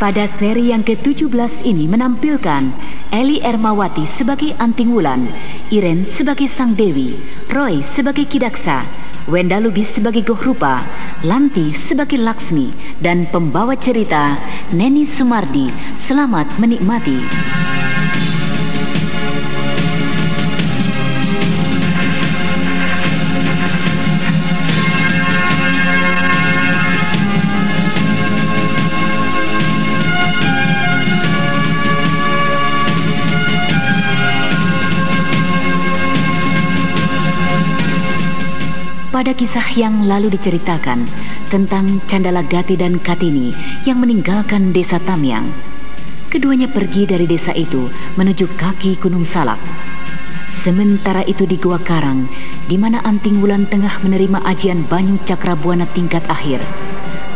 Pada seri yang ke-17 ini menampilkan Eli Ermawati sebagai Anting Wulan, Iren sebagai Sang Dewi, Roy sebagai Kidaksa, Wenda Lubis sebagai Gohrupa, Lanti sebagai Laksmi, dan pembawa cerita Neni Sumardi. Selamat menikmati. Pada kisah yang lalu diceritakan tentang Candala Gati dan Katini yang meninggalkan desa Tamyang. Keduanya pergi dari desa itu menuju kaki Gunung Salak. Sementara itu di Gua Karang, di mana Anting Wulan tengah menerima ajian Banyu Cakrabuana tingkat akhir.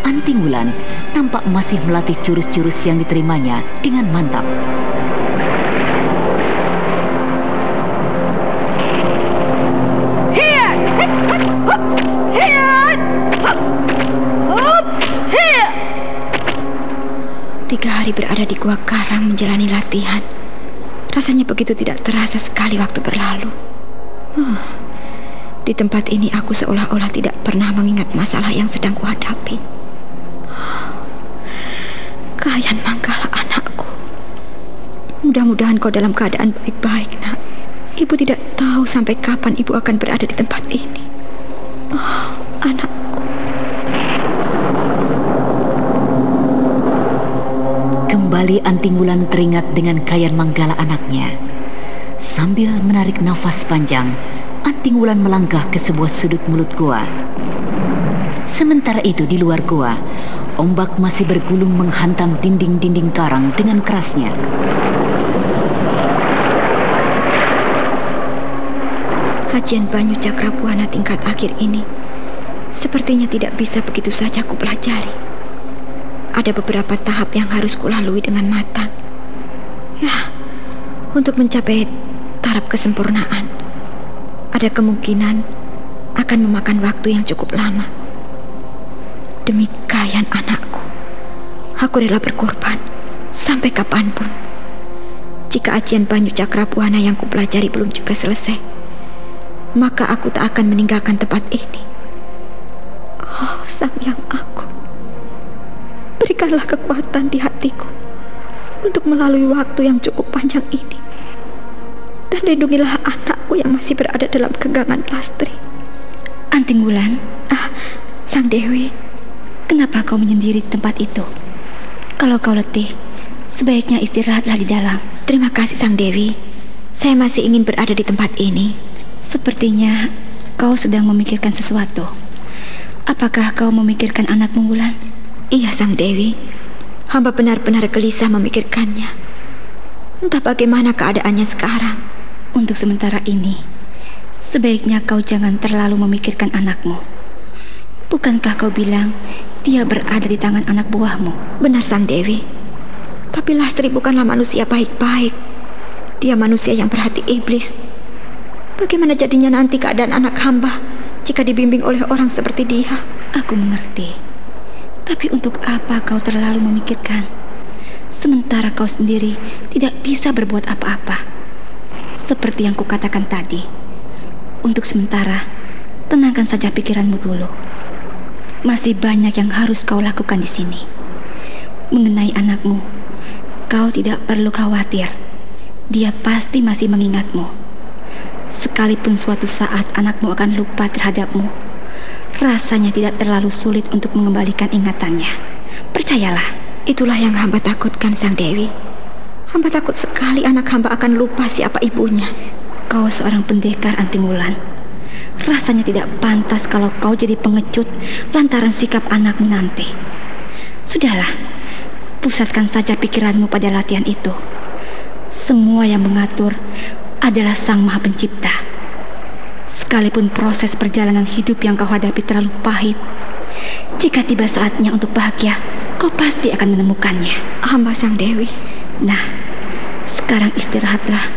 Anting Wulan nampak masih melatih jurus-jurus yang diterimanya dengan mantap. Tiga hari berada di Gua Karang menjalani latihan. Rasanya begitu tidak terasa sekali waktu berlalu. Huh. Di tempat ini aku seolah-olah tidak pernah mengingat masalah yang sedang kuhadapi. Kayan Manggala anakku. Mudah-mudahan kau dalam keadaan baik-baik, nak. Ibu tidak tahu sampai kapan ibu akan berada di tempat ini. Oh, anakku. Kembali Anting Wulan teringat dengan Kayan Manggala anaknya. Sambil menarik nafas panjang, Anting Wulan melangkah ke sebuah sudut mulut gua. Sementara itu di luar gua, ombak masih bergulung menghantam dinding-dinding karang dengan kerasnya. Hajian Banyu Cakrabuana tingkat akhir ini sepertinya tidak bisa begitu saja ku pelajari. Ada beberapa tahap yang harus kulalui dengan matang. Ya, untuk mencapai taraf kesempurnaan, ada kemungkinan akan memakan waktu yang cukup lama. Demi kayan anakku, aku rela berkorban sampai kapan pun. Jika ajian Banyu Cakrabuana yang kupelajari belum juga selesai, maka aku tak akan meninggalkan tempat ini. Oh, Sang Yang Aku, berikanlah kekuatan di hatiku untuk melalui waktu yang cukup panjang ini. Dan lindungilah anakku yang masih berada dalam genggaman Lastri. Anting Wulan, Ah, Sang Dewi, kenapa kau menyendiri di tempat itu? Kalau kau letih, sebaiknya istirahatlah di dalam. terima kasih Sang Dewi. Saya masih ingin berada di tempat ini. Sepertinya kau sedang memikirkan sesuatu. Apakah kau memikirkan anakmu Wulan? Iya, Sang Dewi. Hamba benar-benar gelisah memikirkannya. Entah bagaimana keadaannya sekarang. Untuk sementara ini, sebaiknya kau jangan terlalu memikirkan anakmu. Bukankah kau bilang dia berada di tangan anak buahmu? Benar, Sang Dewi. Tapi Lastri bukanlah manusia baik-baik. Dia manusia yang berhati iblis. Bagaimana jadinya nanti keadaan anak hamba jika dibimbing oleh orang seperti dia? Aku mengerti. Tapi untuk apa kau terlalu memikirkan? Sementara kau sendiri tidak bisa berbuat apa-apa. Seperti yang kukatakan tadi. Untuk sementara, tenangkan saja pikiranmu dulu. masih banyak yang harus kau lakukan di sini. Mengenai anakmu, kau tidak perlu khawatir. Dia pasti masih mengingatmu. Sekalipun suatu saat anakmu akan lupa terhadapmu, rasanya tidak terlalu sulit untuk mengembalikan ingatannya. Percayalah. Itulah yang hamba takutkan, Sang Dewi. Hamba takut sekali anak hamba akan lupa siapa ibunya. Kau seorang pendekar anti mulan. Rasanya tidak pantas kalau kau jadi pengecut lantaran sikap anakmu nanti. Sudahlah, pusatkan saja pikiranmu pada latihan itu. Semua yang mengatur adalah Sang Maha Pencipta. Sekalipun proses perjalanan hidup yang kau hadapi terlalu pahit, jika tiba saatnya untuk bahagia, kau pasti akan menemukannya. Hamba Sang Dewi. Nah, sekarang istirahatlah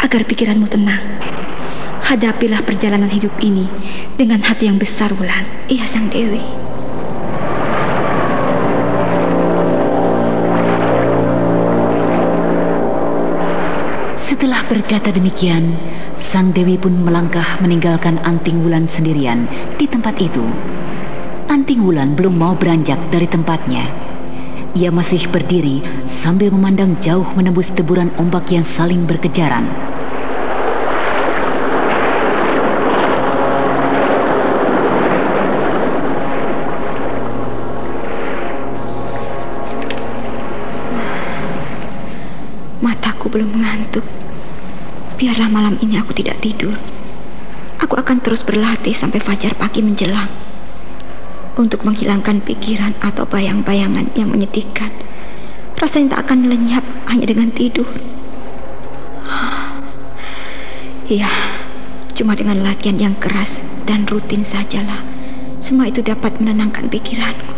agar pikiranmu tenang. Hadapilah perjalanan hidup ini dengan hati yang besar, Wulan. Iya, Sang Dewi. Berkata demikian, Sang Dewi pun melangkah meninggalkan Anting Wulan sendirian di tempat itu. Anting Wulan belum mau beranjak dari tempatnya. Ia masih berdiri sambil memandang jauh menembus deburan ombak yang saling berkejaran. Akan terus berlatih sampai fajar pagi menjelang. Untuk menghilangkan pikiran atau bayang-bayangan yang menyedihkan. Rasanya tak akan lenyap hanya dengan tidur. Iya, cuma dengan latihan yang keras dan rutin sajalah. Semua itu dapat menenangkan pikiranku.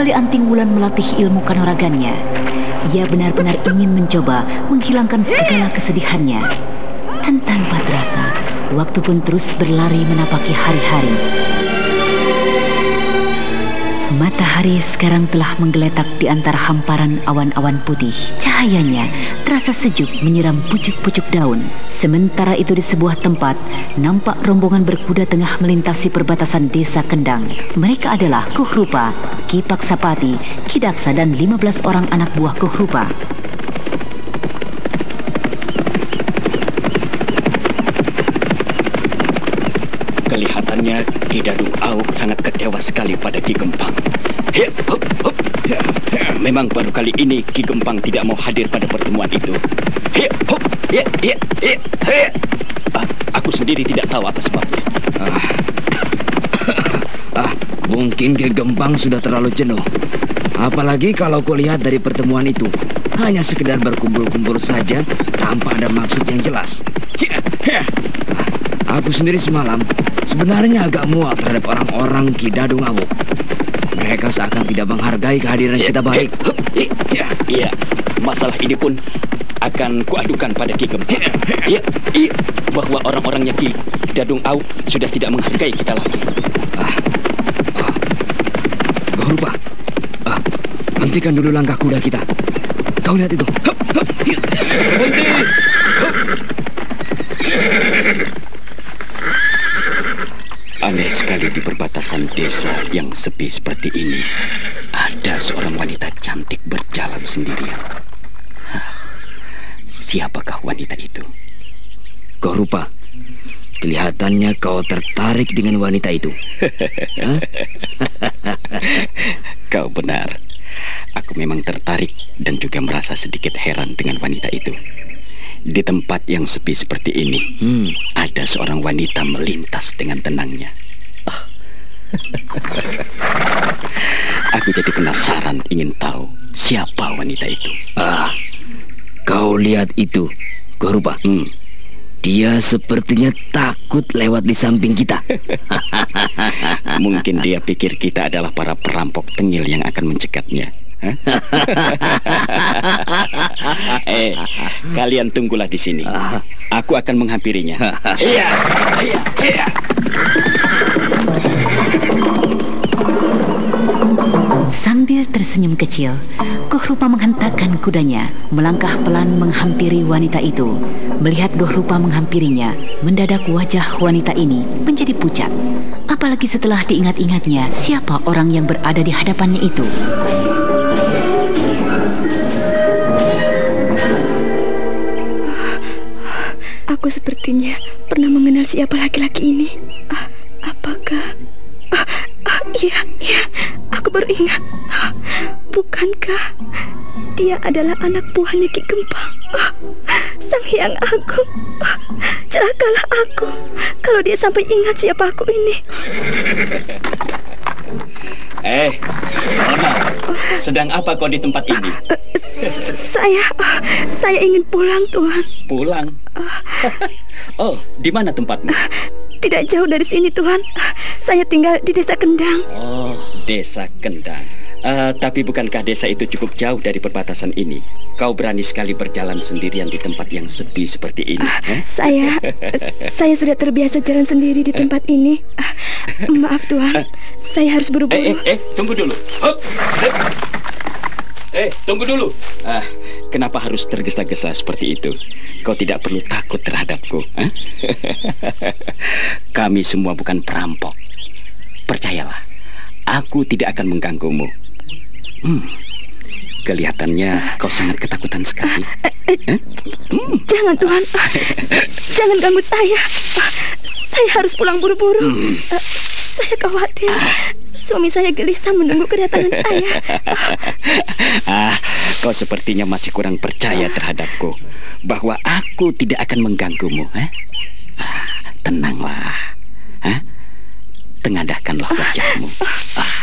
Kembali Anting Wulan melatih ilmu kanuragannya. Ia benar-benar ingin mencoba menghilangkan segala kesedihannya. Dan tanpa terasa, waktu pun terus berlari menapaki hari-hari. Matahari sekarang telah menggeletak di antara hamparan awan-awan putih. Cahayanya terasa sejuk menyiram pucuk-pucuk daun. Sementara itu di sebuah tempat, nampak rombongan berkuda tengah melintasi perbatasan desa Kendang. Mereka adalah Kuhrupa, Kipak Sapati, Kidaksa, dan 15 orang anak buah Kuhrupa. Kelihatannya Ki Dadung Auk sangat kecewa sekali pada Ki Gempang. Memang baru kali ini Ki Gempang tidak mau hadir pada pertemuan itu. Ah, aku sendiri tidak tahu apa sebabnya. Ah, ah mungkin Ki Gempang sudah terlalu jenuh. Apalagi kalau kulihat dari pertemuan itu hanya sekedar berkumpul-kumpul saja tanpa ada maksud yang jelas. Aku sendiri semalam sebenarnya agak muak terhadap orang-orang Ki Dadung Awuk. Mereka seakan tidak menghargai kehadiran kita baik. Iya, iya. Masalah ini pun akan kuadukan pada Ki Gempang. Iya, iya. Bahwa orang-orangnya Ki Dadung Au sudah tidak menghargai kita lagi. Ah, ah. Kau lupa. Ah, hentikan dulu langkah kuda kita. Kau lihat itu. Berhenti! Sekali di perbatasan desa yang sepi seperti ini. Ada seorang wanita cantik berjalan sendirian. Hah, siapakah wanita itu? Kau rupa. Kelihatannya kau tertarik dengan wanita itu. kau benar. Aku memang tertarik dan juga merasa sedikit heran dengan wanita itu. Di tempat yang sepi seperti ini, hmm. ada seorang wanita melintas dengan tenangnya. Aku jadi penasaran ingin tahu siapa wanita itu. Ah, kau lihat itu, Goruba. Hmm. Dia sepertinya takut lewat di samping kita. Mungkin dia pikir kita adalah para perampok tengil yang akan mencekatnya. eh, kalian tunggulah di sini. Aku akan menghampirinya. Iya, iya, iya. Tersenyum kecil, Goh Rupa menghentakkan kudanya, melangkah pelan menghampiri wanita itu. Melihat Goh Rupa menghampirinya, mendadak wajah wanita ini menjadi pucat. Apalagi setelah diingat-ingatnya siapa orang yang berada di hadapannya itu. Aku sepertinya pernah mengenal siapa laki-laki ini. Ah, apakah? Ah, ah, iya, iya. Aku baru ingat. Bukankah dia adalah anak buahnya Ki Gempang? Ah, Sang Hyang Agung. Ah, celakalah aku kalau dia sampai ingat siapa aku ini. Eh, Nona, sedang apa kau di tempat ini? Saya, ah, saya ingin pulang, Tuhan. Pulang. oh, di mana tempatmu? Tidak jauh dari sini, Tuhan. Saya tinggal di desa Kendang. Oh, desa Kendang. Uh, tapi bukankah desa itu cukup jauh dari perbatasan ini? Kau berani sekali berjalan sendirian di tempat yang sepi seperti ini. Uh, saya, saya sudah terbiasa jalan sendiri di tempat ini. Uh, maaf Tuhan, saya harus buru-buru. Eh, eh, eh, tunggu dulu. Eh. eh, tunggu dulu. Ah, kenapa harus tergesa-gesa seperti itu? Kau tidak perlu takut terhadapku. Huh? Kami semua bukan perampok. Percayalah, aku tidak akan mengganggumu. Hmm, kelihatannya kau sangat ketakutan sekali. Eh, hmm. Jangan Tuhan, jangan ganggu saya. Saya harus pulang buru-buru. Hmm. Saya khawatir. Suami saya gelisah menunggu kedatangan saya. ah, kau sepertinya masih kurang percaya terhadapku bahwa aku tidak akan mengganggumu. Eh? Ah, tenanglah. Eh? Tengadahkanlah wajahmu. Ah,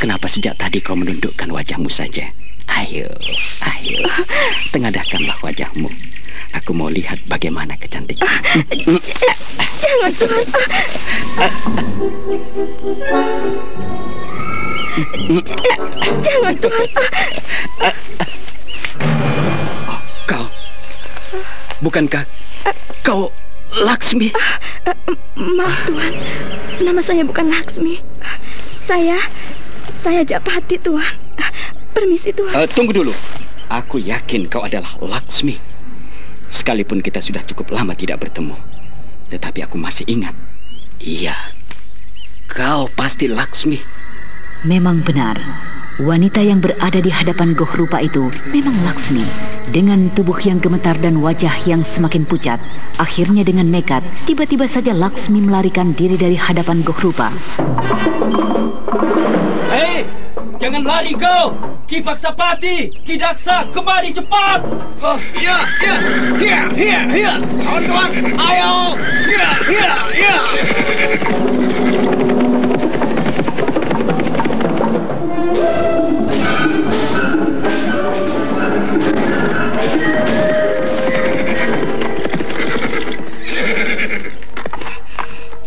Kenapa sejak tadi kau menundukkan wajahmu saja? Ayo, ayo, tengadahkanlah wajahmu. Aku mau lihat bagaimana kecantikan. Jangan, Tuhan. Jangan, Tuhan. Oh, kau, bukankah kau Laksmi? Maaf, Tuhan. Nama saya bukan Laksmi. Saya saya Japati, Tuhan. Permisi, Tuhan. Uh, tunggu dulu. Aku yakin kau adalah Laksmi. Sekalipun kita sudah cukup lama tidak bertemu. Tetapi aku masih ingat. Iya. Kau pasti Laksmi. Memang benar. Wanita yang berada di hadapan Goh Rupa itu memang Laksmi. Dengan tubuh yang gemetar dan wajah yang semakin pucat, akhirnya dengan nekat, tiba-tiba saja Laksmi melarikan diri dari hadapan Goh Rupa. Jangan lari kau! Ki Paksapati, Ki Daksa, kembali cepat! Oh, iya, iya, iya, iya, iya, kawan-kawan, ayo, iya, iya, iya.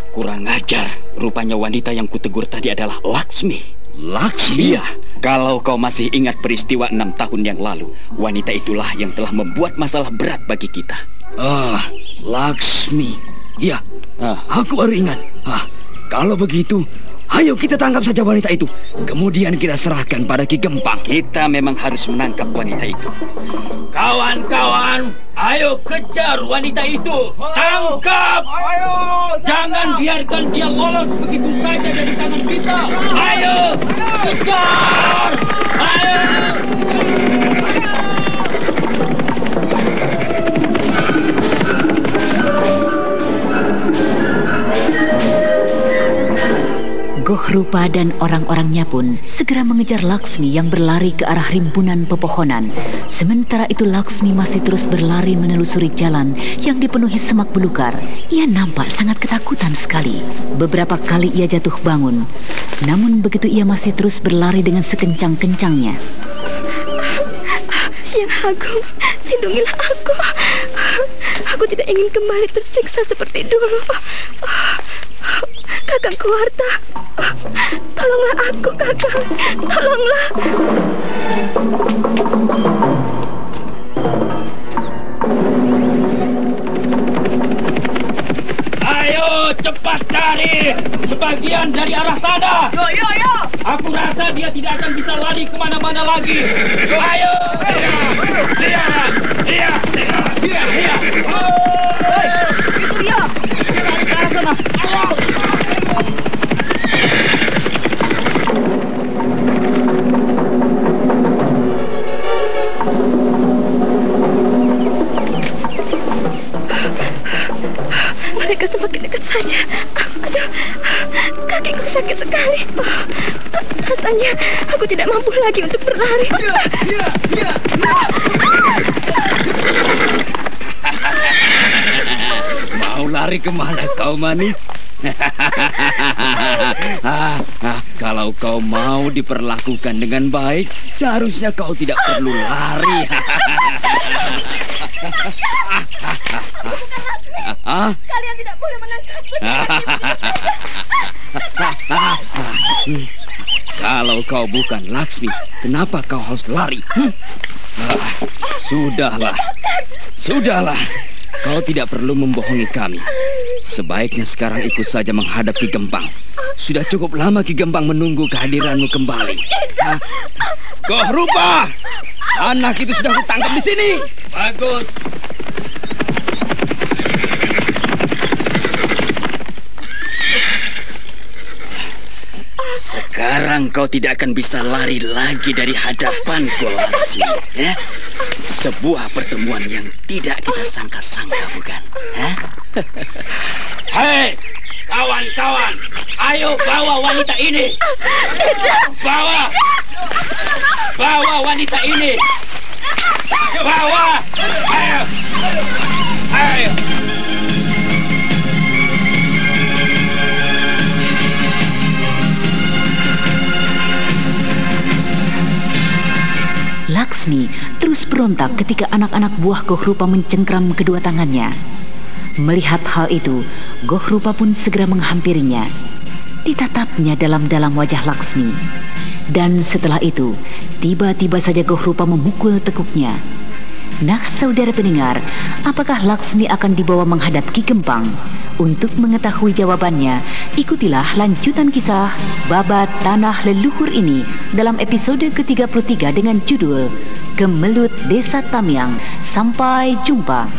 Kurang ajar, rupanya wanita yang kutegur tadi adalah Laksmi. Laksmi? Iya, kalau kau masih ingat peristiwa enam tahun yang lalu, wanita itulah yang telah membuat masalah berat bagi kita. Ah, Laksmi. Iya, ah. aku baru ingat. Ah, kalau begitu, ayo kita tangkap saja wanita itu. Kemudian kita serahkan pada Ki Gempang. Kita memang harus menangkap wanita itu. Kawan-kawan, ayo kejar wanita itu. Tangkap! Ayo! Jangan biarkan dia lolos begitu saja dari tangan kita. Ayo! Kejar! Ayo! Goh Rupa dan orang-orangnya pun segera mengejar Laksmi yang berlari ke arah rimbunan pepohonan. Sementara itu Laksmi masih terus berlari menelusuri jalan yang dipenuhi semak belukar. Ia nampak sangat ketakutan sekali. Beberapa kali ia jatuh bangun. Namun begitu ia masih terus berlari dengan sekencang-kencangnya. Siang Agung, lindungilah aku. Aku tidak ingin kembali tersiksa seperti dulu. Kakang Kuarta, tolonglah aku, Kakang. Tolonglah. Ayo, cepat cari sebagian dari arah sana. Yo yo yo. Aku rasa dia tidak akan bisa lari ke mana-mana lagi. Yo, ayo. Iya ke mana kau manis? ah, ah, kalau kau mau diperlakukan dengan baik, seharusnya kau tidak perlu lari. ah, Kalian tidak boleh menangkapku. kalau kau bukan Laksmi, kenapa kau harus lari? Hmm? Ah, sudahlah, sudahlah. Kau tidak perlu membohongi kami. Sebaiknya sekarang ikut saja menghadap Ki Gempang. Sudah cukup lama Ki Gempang menunggu kehadiranmu kembali. Ah, Kau rupa! Anak itu sudah kutangkap di sini. Bagus. Sekarang kau tidak akan bisa lari lagi dari hadapanku, Laksmi. Ya? Sebuah pertemuan yang tidak kita sangka-sangka, bukan? Hah? Hei, kawan-kawan, ayo bawa wanita ini. Bawa. Bawa wanita ini. Bawa. Ayo. Ayo. Laksmi terus berontak ketika anak-anak buah Gohrupa mencengkram kedua tangannya. Melihat hal itu, Gohrupa pun segera menghampirinya. Ditatapnya dalam-dalam wajah Laksmi. Dan setelah itu, tiba-tiba saja Gohrupa memukul tekuknya. Nah, saudara pendengar, apakah Laksmi akan dibawa menghadap Ki Gempang? Untuk mengetahui jawabannya, ikutilah lanjutan kisah Babat Tanah Leluhur ini dalam episode ke-33 dengan judul Gemelut Desa Tamyang. Sampai jumpa.